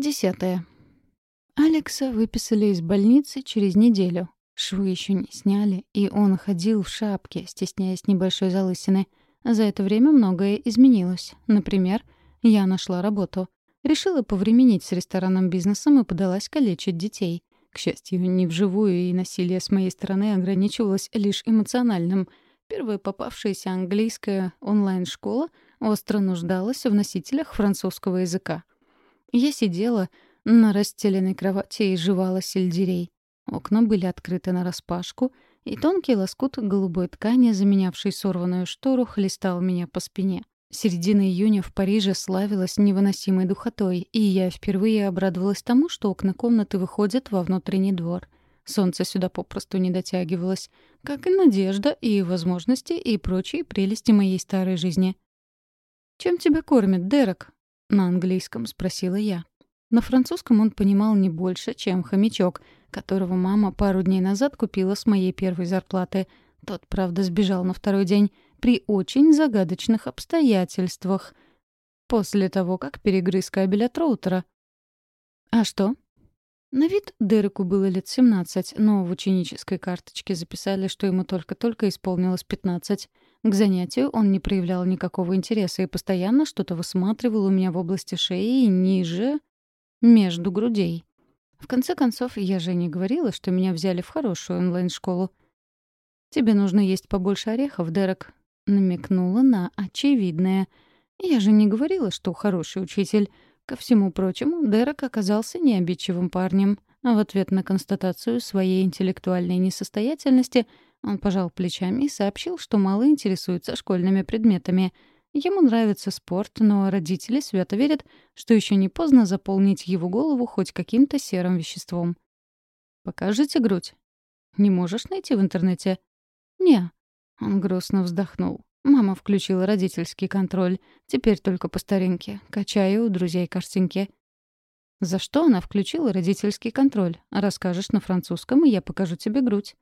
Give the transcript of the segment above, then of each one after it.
Десятое. Алекса выписали из больницы через неделю. Швы еще не сняли, и он ходил в шапке, стесняясь небольшой залысины. За это время многое изменилось. Например, я нашла работу. Решила повременить с ресторанным бизнесом и подалась калечить детей. К счастью, не вживую, и насилие с моей стороны ограничивалось лишь эмоциональным. Первая попавшаяся английская онлайн-школа остро нуждалась в носителях французского языка. Я сидела на расстеленной кровати и жевала сельдерей. Окна были открыты нараспашку, и тонкий лоскут голубой ткани, заменявший сорванную штору, хлестал меня по спине. Середина июня в Париже славилась невыносимой духотой, и я впервые обрадовалась тому, что окна комнаты выходят во внутренний двор. Солнце сюда попросту не дотягивалось, как и надежда, и возможности, и прочие прелести моей старой жизни. «Чем тебя кормят, Дерек?» — на английском спросила я. На французском он понимал не больше, чем хомячок, которого мама пару дней назад купила с моей первой зарплаты. Тот, правда, сбежал на второй день при очень загадочных обстоятельствах. После того, как перегрыз кабель от роутера. А что? На вид Дереку было лет 17, но в ученической карточке записали, что ему только-только исполнилось 15. К занятию он не проявлял никакого интереса и постоянно что-то высматривал у меня в области шеи и ниже, между грудей. В конце концов, я же не говорила, что меня взяли в хорошую онлайн-школу. «Тебе нужно есть побольше орехов, Дерек», — намекнула на очевидное. «Я же не говорила, что хороший учитель». Ко всему прочему, Дерек оказался необидчивым парнем. А в ответ на констатацию своей интеллектуальной несостоятельности он пожал плечами и сообщил, что мало интересуется школьными предметами — Ему нравится спорт, но родители свято верят, что еще не поздно заполнить его голову хоть каким-то серым веществом. «Покажите грудь». «Не можешь найти в интернете?» «Не». Он грустно вздохнул. Мама включила родительский контроль. Теперь только по старинке. Качаю у друзей картинки. «За что она включила родительский контроль? Расскажешь на французском, и я покажу тебе грудь».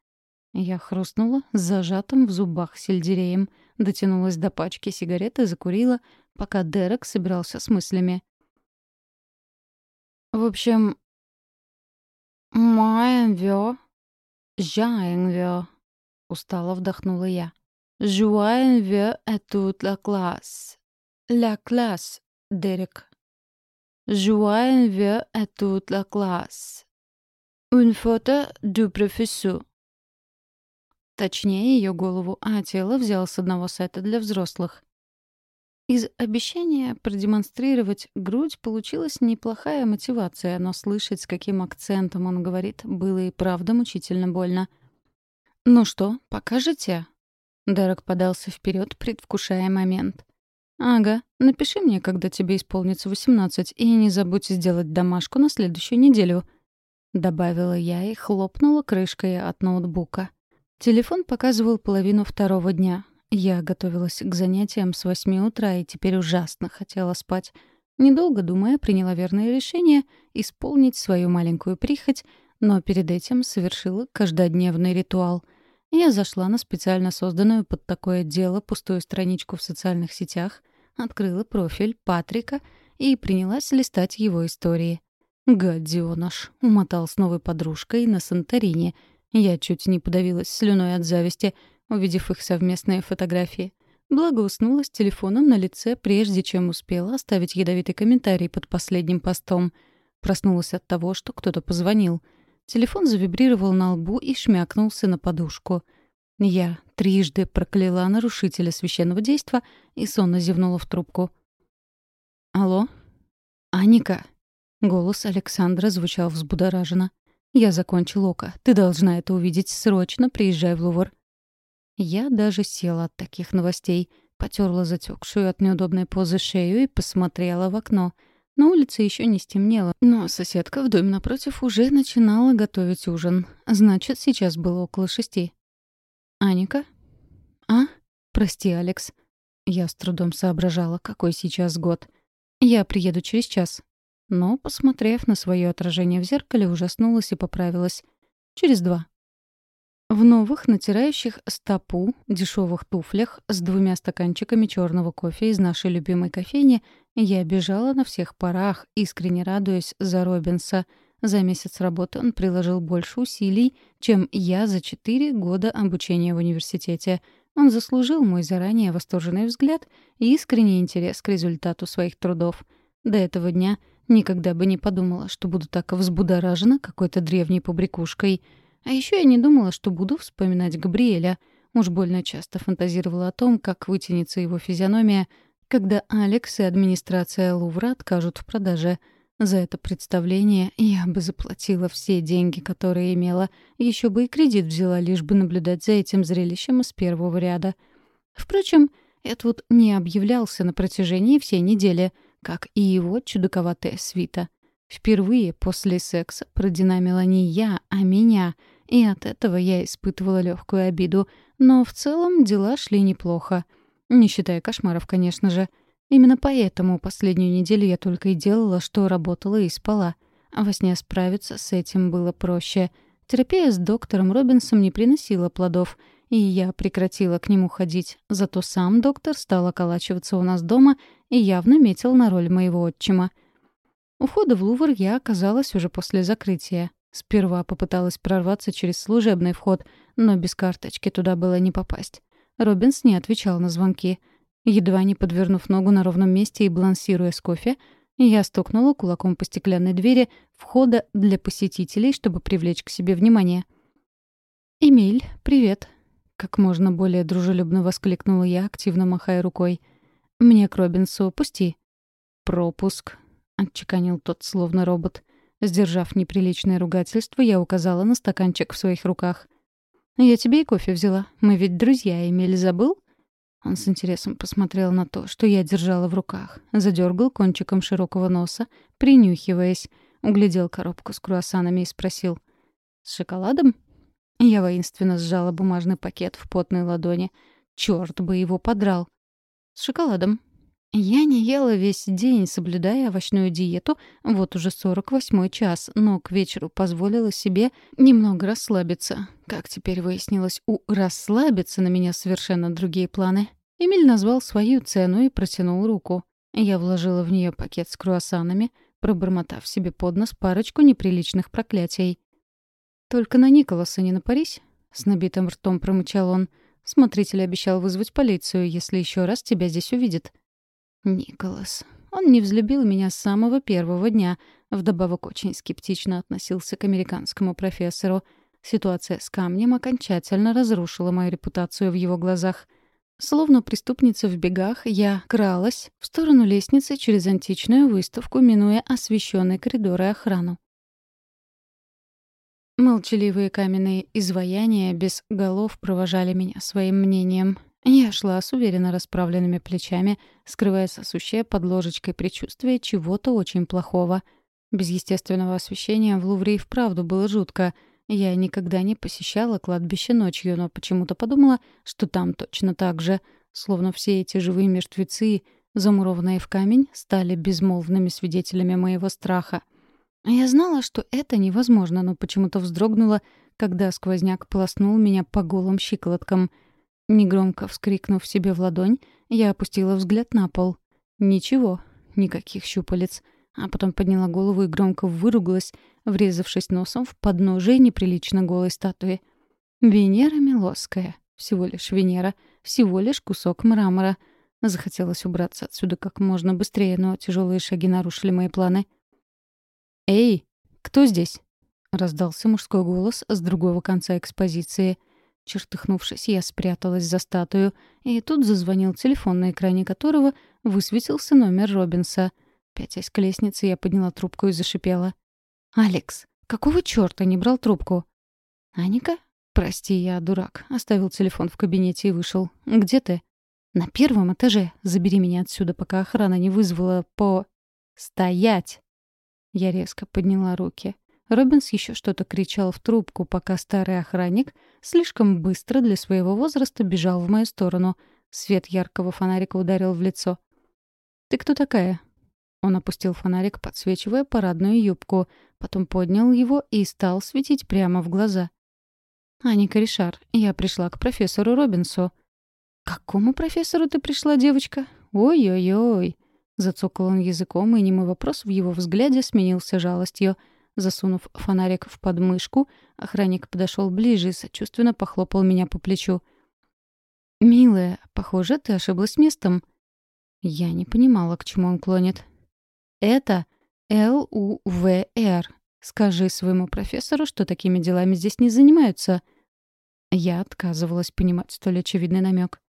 Я хрустнула с зажатым в зубах сельдереем, дотянулась до пачки сигарет и закурила, пока Дерек собирался с мыслями. В общем, «Моенвё, жаенвё», — устало вдохнула я. «Жуаенвё et toute la classe». «La Дерек». «Жуаенвё et toute la classe». «Une photo du professeur». Точнее, ее голову, а тело взял с одного сета для взрослых. Из обещания продемонстрировать грудь получилась неплохая мотивация, но слышать, с каким акцентом он говорит, было и правда мучительно больно. «Ну что, покажете?» Дерек подался вперед, предвкушая момент. «Ага, напиши мне, когда тебе исполнится восемнадцать, и не забудь сделать домашку на следующую неделю», — добавила я и хлопнула крышкой от ноутбука. Телефон показывал половину второго дня. Я готовилась к занятиям с восьми утра и теперь ужасно хотела спать. Недолго думая, приняла верное решение исполнить свою маленькую прихоть, но перед этим совершила каждодневный ритуал. Я зашла на специально созданную под такое дело пустую страничку в социальных сетях, открыла профиль Патрика и принялась листать его истории. Гадёныш умотал с новой подружкой на Санторини — я чуть не подавилась слюной от зависти, увидев их совместные фотографии. Благо уснула с телефоном на лице, прежде чем успела оставить ядовитый комментарий под последним постом. Проснулась от того, что кто-то позвонил. Телефон завибрировал на лбу и шмякнулся на подушку. Я трижды прокляла нарушителя священного действа и сонно зевнула в трубку. «Алло? Аника?» Голос Александра звучал взбудораженно. «Я закончил око. Ты должна это увидеть. Срочно приезжай в Лувр». Я даже села от таких новостей, потерла затекшую от неудобной позы шею и посмотрела в окно. На улице еще не стемнело, но соседка в доме напротив уже начинала готовить ужин. Значит, сейчас было около шести. «Аника?» «А? Прости, Алекс». Я с трудом соображала, какой сейчас год. «Я приеду через час. Но, посмотрев на свое отражение в зеркале, ужаснулась и поправилась. Через два. В новых, натирающих стопу, дешевых туфлях с двумя стаканчиками черного кофе из нашей любимой кофейни я бежала на всех парах, искренне радуясь за Робинса. За месяц работы он приложил больше усилий, чем я за четыре года обучения в университете. Он заслужил мой заранее восторженный взгляд и искренний интерес к результату своих трудов. До этого дня никогда бы не подумала, что буду так взбудоражена какой-то древней побрякушкой — а еще я не думала, что буду вспоминать Габриэля. Уж больно часто фантазировала о том, как вытянется его физиономия, когда Алекс и администрация Лувра откажут в продаже. За это представление я бы заплатила все деньги, которые имела. Еще бы и кредит взяла, лишь бы наблюдать за этим зрелищем из первого ряда. Впрочем, Эдвуд не объявлялся на протяжении всей недели, как и его чудаковатая свита — Впервые после секса продинамила не я, а меня, и от этого я испытывала легкую обиду, но в целом дела шли неплохо. Не считая кошмаров, конечно же. Именно поэтому последнюю неделю я только и делала, что работала и спала. А во сне справиться с этим было проще. Терапия с доктором Робинсом не приносила плодов, и я прекратила к нему ходить. Зато сам доктор стал околачиваться у нас дома и явно метил на роль моего отчима — у входа в Лувр я оказалась уже после закрытия. Сперва попыталась прорваться через служебный вход, но без карточки туда было не попасть. Робинс не отвечал на звонки. Едва не подвернув ногу на ровном месте и балансируя с кофе, я стукнула кулаком по стеклянной двери входа для посетителей, чтобы привлечь к себе внимание. «Эмиль, привет!» — как можно более дружелюбно воскликнула я, активно махая рукой. «Мне к Робинсу пусти». «Пропуск», отчеканил тот, словно робот. Сдержав неприличное ругательство, я указала на стаканчик в своих руках. «Я тебе и кофе взяла. Мы ведь друзья, Эмиль, забыл?» Он с интересом посмотрел на то, что я держала в руках, задергал кончиком широкого носа, принюхиваясь, углядел коробку с круассанами и спросил. «С шоколадом?» Я воинственно сжала бумажный пакет в потной ладони. Черт бы его подрал. «С шоколадом», я не ела весь день, соблюдая овощную диету, вот уже 48-й час, но к вечеру позволила себе немного расслабиться. Как теперь выяснилось, у «расслабиться» на меня совершенно другие планы. Эмиль назвал свою цену и протянул руку. Я вложила в нее пакет с круассанами, пробормотав себе под нос парочку неприличных проклятий. «Только на Николаса не напарись», — с набитым ртом промычал он. «Смотритель обещал вызвать полицию, если еще раз тебя здесь увидит». Николас. Он не взлюбил меня с самого первого дня. Вдобавок очень скептично относился к американскому профессору. Ситуация с камнем окончательно разрушила мою репутацию в его глазах. Словно преступница в бегах, я кралась в сторону лестницы через античную выставку, минуя освещенные коридоры охрану. Молчаливые каменные изваяния без голов провожали меня своим мнением. Я шла с уверенно расправленными плечами, скрывая сосущее под ложечкой предчувствие чего-то очень плохого. Без естественного освещения в Лувре и вправду было жутко. Я никогда не посещала кладбище ночью, но почему-то подумала, что там точно так же. Словно все эти живые мертвецы, замурованные в камень, стали безмолвными свидетелями моего страха. Я знала, что это невозможно, но почему-то вздрогнула, когда сквозняк полоснул меня по голым щиколоткам — Негромко вскрикнув себе в ладонь, я опустила взгляд на пол. Ничего, никаких щупалец. А потом подняла голову и громко выругалась, врезавшись носом в подножие неприлично голой статуи. Венера Милосская. Всего лишь Венера. Всего лишь кусок мрамора. Захотелось убраться отсюда как можно быстрее, но тяжелые шаги нарушили мои планы. «Эй, кто здесь?» — раздался мужской голос с другого конца экспозиции. Чертыхнувшись, я спряталась за статую, и тут зазвонил телефон, на экране которого высветился номер Робинса. Пятясь к лестнице, я подняла трубку и зашипела. «Алекс, какого чёрта не брал трубку?» «Аника?» «Прости, я дурак. Оставил телефон в кабинете и вышел. Где ты?» «На первом этаже. Забери меня отсюда, пока охрана не вызвала по...» «Стоять!» Я резко подняла руки. Робинс еще что-то кричал в трубку, пока старый охранник слишком быстро для своего возраста бежал в мою сторону. Свет яркого фонарика ударил в лицо. «Ты кто такая?» Он опустил фонарик, подсвечивая парадную юбку, потом поднял его и стал светить прямо в глаза. «Аника Ришар, я пришла к профессору Робинсу». «Какому профессору ты пришла, девочка? Ой-ой-ой!» Зацокал он языком, и немой вопрос в его взгляде сменился жалостью. Засунув фонарик в подмышку, охранник подошел ближе и сочувственно похлопал меня по плечу. «Милая, похоже, ты ошиблась местом». Я не понимала, к чему он клонит. «Это ЛУВР. Скажи своему профессору, что такими делами здесь не занимаются». Я отказывалась понимать столь очевидный намек.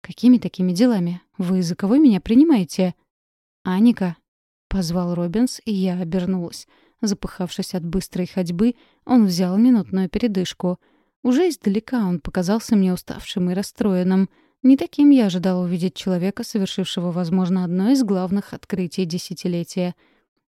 «Какими такими делами? Вы за кого меня принимаете?» «Аника», — позвал Робинс, и я обернулась. Запыхавшись от быстрой ходьбы, он взял минутную передышку. Уже издалека он показался мне уставшим и расстроенным. Не таким я ожидала увидеть человека, совершившего, возможно, одно из главных открытий десятилетия.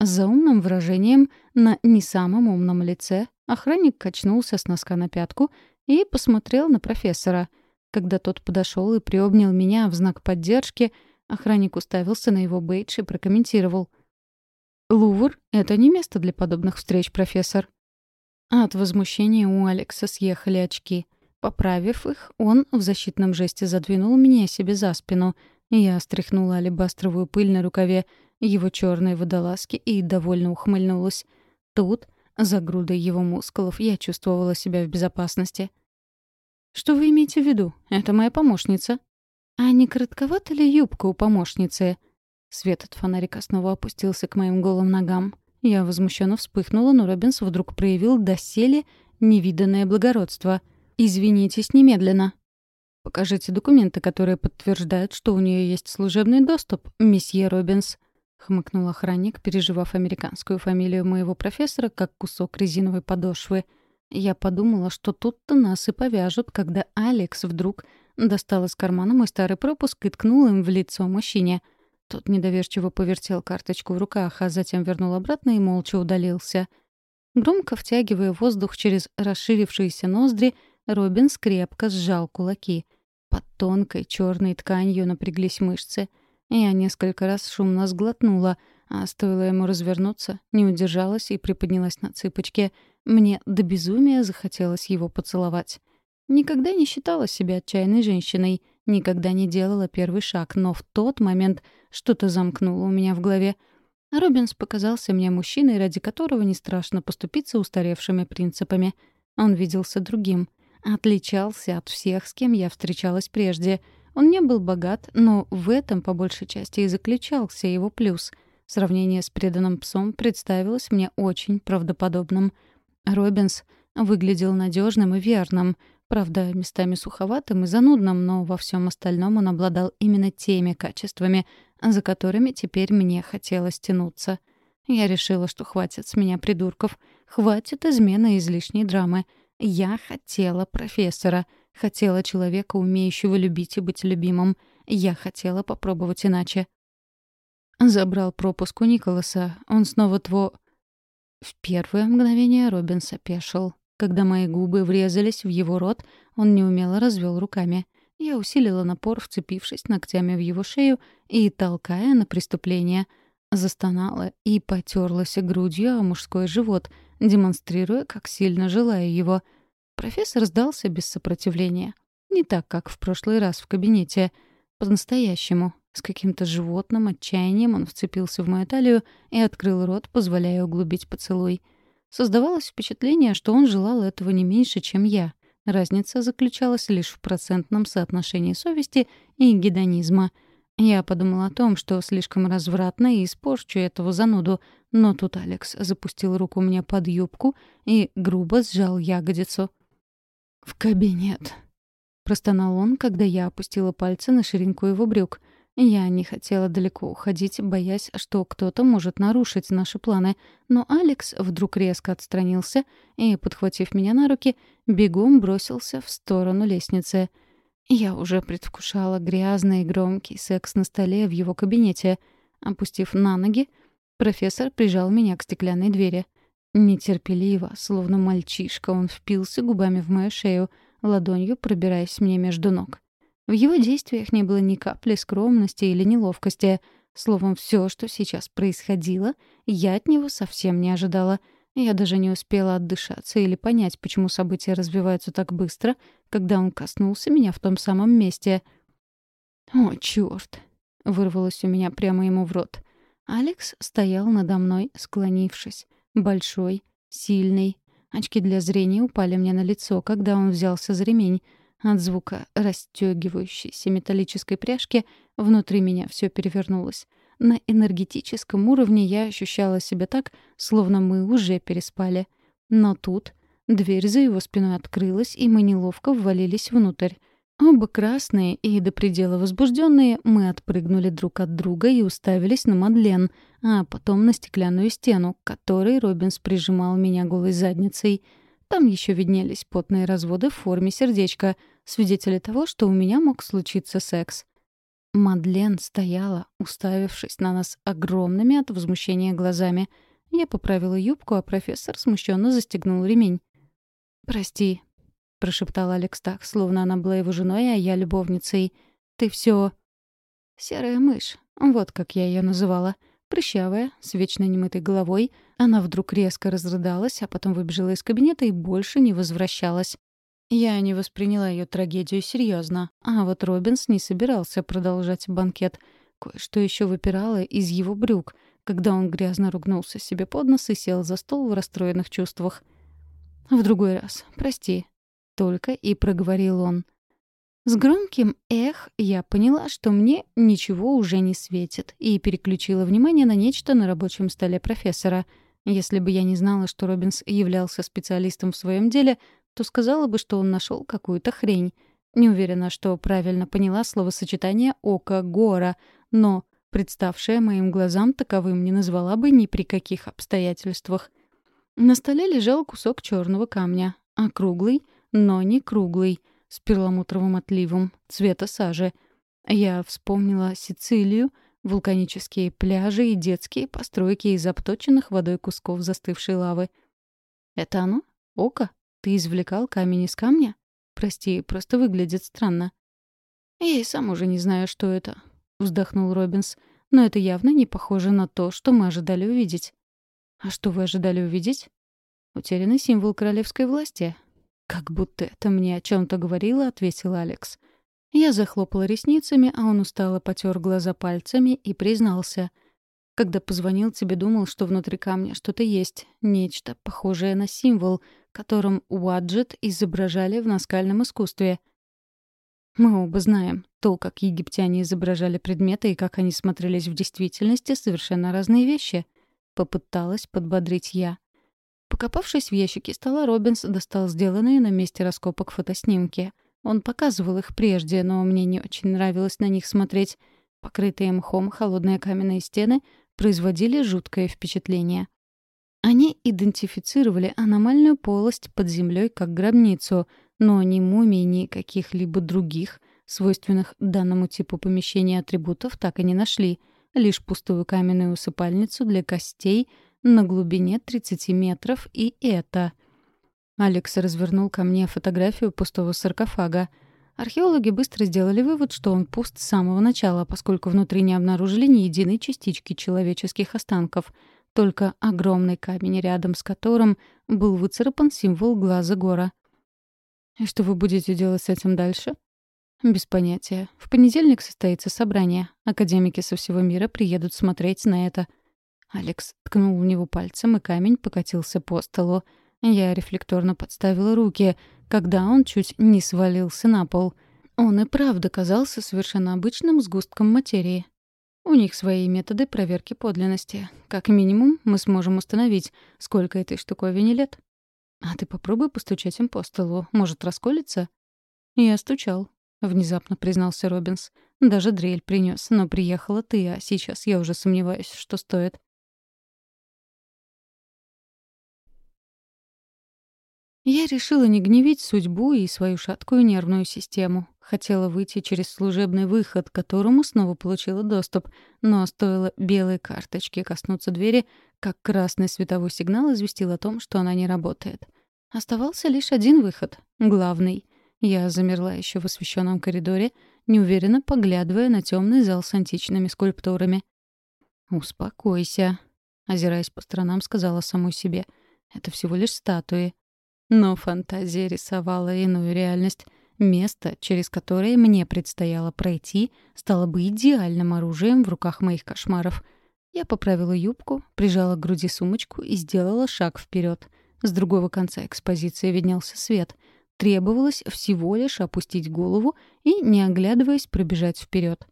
За умным выражением на не самом умном лице охранник качнулся с носка на пятку и посмотрел на профессора. Когда тот подошел и приобнял меня в знак поддержки — Охранник уставился на его бейдж и прокомментировал. «Лувр — это не место для подобных встреч, профессор». От возмущения у Алекса съехали очки. Поправив их, он в защитном жесте задвинул меня себе за спину. Я стряхнула алебастровую пыль на рукаве его черной водолазки и довольно ухмыльнулась. Тут, за грудой его мускулов, я чувствовала себя в безопасности. «Что вы имеете в виду? Это моя помощница», «А не коротковата ли юбка у помощницы?» Свет от фонарика снова опустился к моим голым ногам. Я возмущенно вспыхнула, но Робинс вдруг проявил доселе невиданное благородство. «Извинитесь немедленно». «Покажите документы, которые подтверждают, что у нее есть служебный доступ, месье Робинс», — хмыкнул охранник, переживав американскую фамилию моего профессора как кусок резиновой подошвы. Я подумала, что тут-то нас и повяжут, когда Алекс вдруг Достал из кармана мой старый пропуск и ткнул им в лицо мужчине. Тот недоверчиво повертел карточку в руках, а затем вернул обратно и молча удалился. Громко втягивая воздух через расширившиеся ноздри, Робин скрепко сжал кулаки. Под тонкой черной тканью напряглись мышцы. Я несколько раз шумно сглотнула, а стоило ему развернуться, не удержалась и приподнялась на цыпочки. Мне до безумия захотелось его поцеловать. Никогда не считала себя отчаянной женщиной, никогда не делала первый шаг, но в тот момент что-то замкнуло у меня в голове. Робинс показался мне мужчиной, ради которого не страшно поступиться устаревшими принципами. Он виделся другим, отличался от всех, с кем я встречалась прежде. Он не был богат, но в этом по большей части и заключался его плюс. Сравнение с преданным псом представилось мне очень правдоподобным. Робинс выглядел надежным и верным, Правда, местами суховатым и занудным, но во всем остальном он обладал именно теми качествами, за которыми теперь мне хотелось тянуться. Я решила, что хватит с меня придурков, хватит измены и излишней драмы. Я хотела профессора, хотела человека, умеющего любить и быть любимым. Я хотела попробовать иначе. Забрал пропуск у Николаса. Он снова тво... В первое мгновение Робинс опешил. Когда мои губы врезались в его рот, он неумело развел руками. Я усилила напор, вцепившись ногтями в его шею и толкая на преступление. Застонала и потерлась грудью о мужской живот, демонстрируя, как сильно желаю его. Профессор сдался без сопротивления. Не так, как в прошлый раз в кабинете. По-настоящему. С каким-то животным отчаянием он вцепился в мою талию и открыл рот, позволяя углубить поцелуй. Создавалось впечатление, что он желал этого не меньше, чем я. Разница заключалась лишь в процентном соотношении совести и гедонизма. Я подумала о том, что слишком развратно и испорчу этого зануду, но тут Алекс запустил руку мне под юбку и грубо сжал ягодицу. «В кабинет», — простонал он, когда я опустила пальцы на ширинку его брюк. Я не хотела далеко уходить, боясь, что кто-то может нарушить наши планы, но Алекс вдруг резко отстранился и, подхватив меня на руки, бегом бросился в сторону лестницы. Я уже предвкушала грязный и громкий секс на столе в его кабинете. Опустив на ноги, профессор прижал меня к стеклянной двери. Нетерпеливо, словно мальчишка, он впился губами в мою шею, ладонью пробираясь мне между ног. В его действиях не было ни капли скромности или неловкости. Словом, все, что сейчас происходило, я от него совсем не ожидала. Я даже не успела отдышаться или понять, почему события развиваются так быстро, когда он коснулся меня в том самом месте. «О, чёрт!» — вырвалось у меня прямо ему в рот. Алекс стоял надо мной, склонившись. Большой, сильный. Очки для зрения упали мне на лицо, когда он взялся за ремень. От звука расстёгивающейся металлической пряжки внутри меня всё перевернулось. На энергетическом уровне я ощущала себя так, словно мы уже переспали. Но тут дверь за его спиной открылась, и мы неловко ввалились внутрь. Оба красные и до предела возбужденные, мы отпрыгнули друг от друга и уставились на Мадлен, а потом на стеклянную стену, к которой Робинс прижимал меня голой задницей. Там еще виднелись потные разводы в форме сердечка, свидетели того, что у меня мог случиться секс. Мадлен стояла, уставившись на нас огромными от возмущения глазами. Я поправила юбку, а профессор смущенно застегнул ремень. «Прости», — прошептал Алекс так, словно она была его женой, а я любовницей. «Ты все. «Серая мышь», вот как я ее называла. Прыщавая, с вечно немытой головой, она вдруг резко разрыдалась, а потом выбежала из кабинета и больше не возвращалась. Я не восприняла ее трагедию серьезно, а вот Робинс не собирался продолжать банкет. Кое-что еще выпирало из его брюк, когда он грязно ругнулся себе под нос и сел за стол в расстроенных чувствах. «В другой раз. Прости». Только и проговорил он. С громким «эх» я поняла, что мне ничего уже не светит, и переключила внимание на нечто на рабочем столе профессора. Если бы я не знала, что Робинс являлся специалистом в своем деле, то сказала бы, что он нашел какую-то хрень. Не уверена, что правильно поняла словосочетание «око гора», но, представшее моим глазам, таковым не назвала бы ни при каких обстоятельствах. На столе лежал кусок черного камня, округлый, но не круглый, с перламутровым отливом, цвета сажи. Я вспомнила Сицилию, вулканические пляжи и детские постройки из обточенных водой кусков застывшей лавы. «Это оно? Око?» Ты извлекал камень из камня? Прости, просто выглядит странно. Я и сам уже не знаю, что это, вздохнул Робинс. Но это явно не похоже на то, что мы ожидали увидеть. А что вы ожидали увидеть? Утерянный символ королевской власти. Как будто это мне о чем то говорило, ответил Алекс. Я захлопала ресницами, а он устало потер глаза пальцами и признался. Когда позвонил тебе, думал, что внутри камня что-то есть, нечто похожее на символ — которым Уаджет изображали в наскальном искусстве. Мы оба знаем, то, как египтяне изображали предметы и как они смотрелись в действительности, совершенно разные вещи. Попыталась подбодрить я. Покопавшись в ящике стола, Робинс достал сделанные на месте раскопок фотоснимки. Он показывал их прежде, но мне не очень нравилось на них смотреть. Покрытые мхом холодные каменные стены производили жуткое впечатление. Они идентифицировали аномальную полость под землей как гробницу, но ни мумий, ни каких-либо других, свойственных данному типу помещения атрибутов, так и не нашли. Лишь пустую каменную усыпальницу для костей на глубине 30 метров, и это. Алекс развернул ко мне фотографию пустого саркофага. Археологи быстро сделали вывод, что он пуст с самого начала, поскольку внутри не обнаружили ни единой частички человеческих останков — только огромный камень, рядом с которым был выцарапан символ глаза гора. «И что вы будете делать с этим дальше?» «Без понятия. В понедельник состоится собрание. Академики со всего мира приедут смотреть на это». Алекс ткнул в него пальцем, и камень покатился по столу. Я рефлекторно подставила руки, когда он чуть не свалился на пол. Он и правда казался совершенно обычным сгустком материи. У них свои методы проверки подлинности. Как минимум, мы сможем установить, сколько этой штуковине лет. А ты попробуй постучать им по столу. Может, расколется? Я стучал, — внезапно признался Робинс. Даже дрель принес, но приехала ты, а сейчас я уже сомневаюсь, что стоит. Я решила не гневить судьбу и свою шаткую нервную систему. Хотела выйти через служебный выход, к которому снова получила доступ, но стоило белой карточке коснуться двери, как красный световой сигнал известил о том, что она не работает. Оставался лишь один выход — главный. Я замерла еще в освещенном коридоре, неуверенно поглядывая на темный зал с античными скульптурами. «Успокойся», — озираясь по сторонам, сказала самой себе — Это всего лишь статуи. Но фантазия рисовала иную реальность. Место, через которое мне предстояло пройти, стало бы идеальным оружием в руках моих кошмаров. Я поправила юбку, прижала к груди сумочку и сделала шаг вперед. С другого конца экспозиции виднелся свет. Требовалось всего лишь опустить голову и, не оглядываясь, пробежать вперед.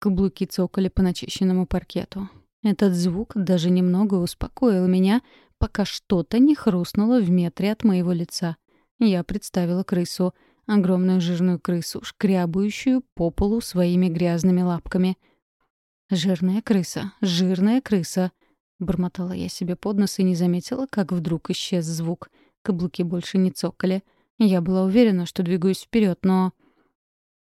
Каблуки цокали по начищенному паркету. Этот звук даже немного успокоил меня, пока что-то не хрустнуло в метре от моего лица. Я представила крысу, огромную жирную крысу, шкрябающую по полу своими грязными лапками. «Жирная крыса, жирная крыса», — бормотала я себе под нос и не заметила, как вдруг исчез звук. Каблуки больше не цокали. Я была уверена, что двигаюсь вперед, но...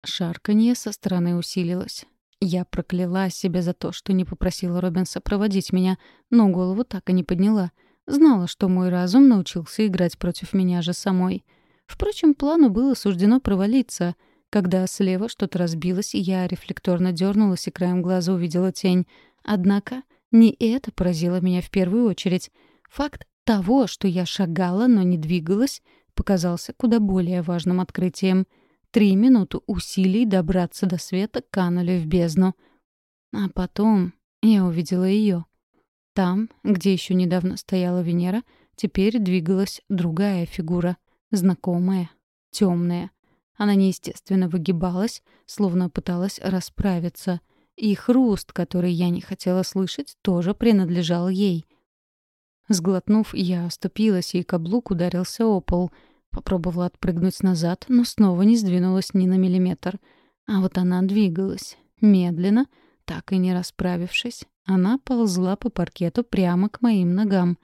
Шарканье со стороны усилилось. Я прокляла себя за то, что не попросила Робинса проводить меня, но голову так и не подняла. Знала, что мой разум научился играть против меня же самой. Впрочем, плану было суждено провалиться. Когда слева что-то разбилось, я рефлекторно дернулась и краем глаза увидела тень. Однако не это поразило меня в первую очередь. Факт того, что я шагала, но не двигалась, показался куда более важным открытием. Три минуты усилий добраться до света канули в бездну. А потом я увидела ее. Там, где еще недавно стояла Венера, теперь двигалась другая фигура, знакомая, темная. Она неестественно выгибалась, словно пыталась расправиться. И хруст, который я не хотела слышать, тоже принадлежал ей. Сглотнув, я оступилась, и каблук ударился о пол. Попробовала отпрыгнуть назад, но снова не сдвинулась ни на миллиметр. А вот она двигалась. Медленно, так и не расправившись, она ползла по паркету прямо к моим ногам.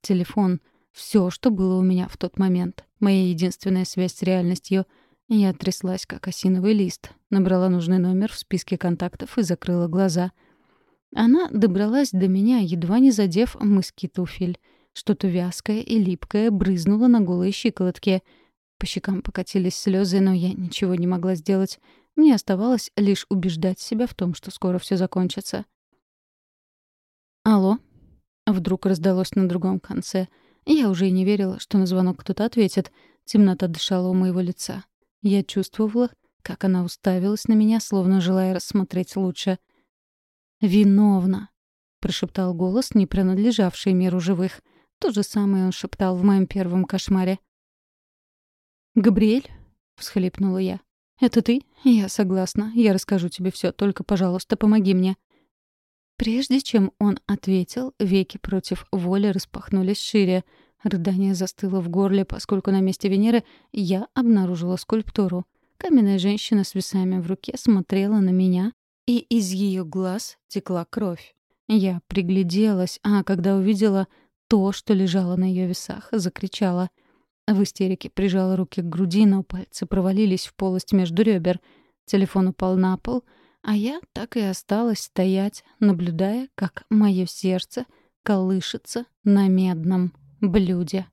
Телефон — все, что было у меня в тот момент. Моя единственная связь с реальностью. Я тряслась, как осиновый лист. Набрала нужный номер в списке контактов и закрыла глаза. Она добралась до меня, едва не задев мыски туфель. Что-то вязкое и липкое брызнуло на голые щиколотки. По щекам покатились слезы, но я ничего не могла сделать. Мне оставалось лишь убеждать себя в том, что скоро все закончится. «Алло?» Вдруг раздалось на другом конце. Я уже и не верила, что на звонок кто-то ответит. Темнота дышала у моего лица. Я чувствовала, как она уставилась на меня, словно желая рассмотреть лучше. «Виновна!» — прошептал голос, не принадлежавший миру живых. То же самое он шептал в моем первом кошмаре. «Габриэль?» — всхлипнула я. «Это ты? Я согласна. Я расскажу тебе все. Только, пожалуйста, помоги мне». Прежде чем он ответил, веки против воли распахнулись шире. Рыдание застыло в горле, поскольку на месте Венеры я обнаружила скульптуру. Каменная женщина с весами в руке смотрела на меня, и из ее глаз текла кровь. Я пригляделась, а когда увидела то, что лежало на ее весах, закричала. В истерике прижала руки к груди, но пальцы провалились в полость между ребер. Телефон упал на пол — а я так и осталась стоять, наблюдая, как мое сердце колышется на медном блюде.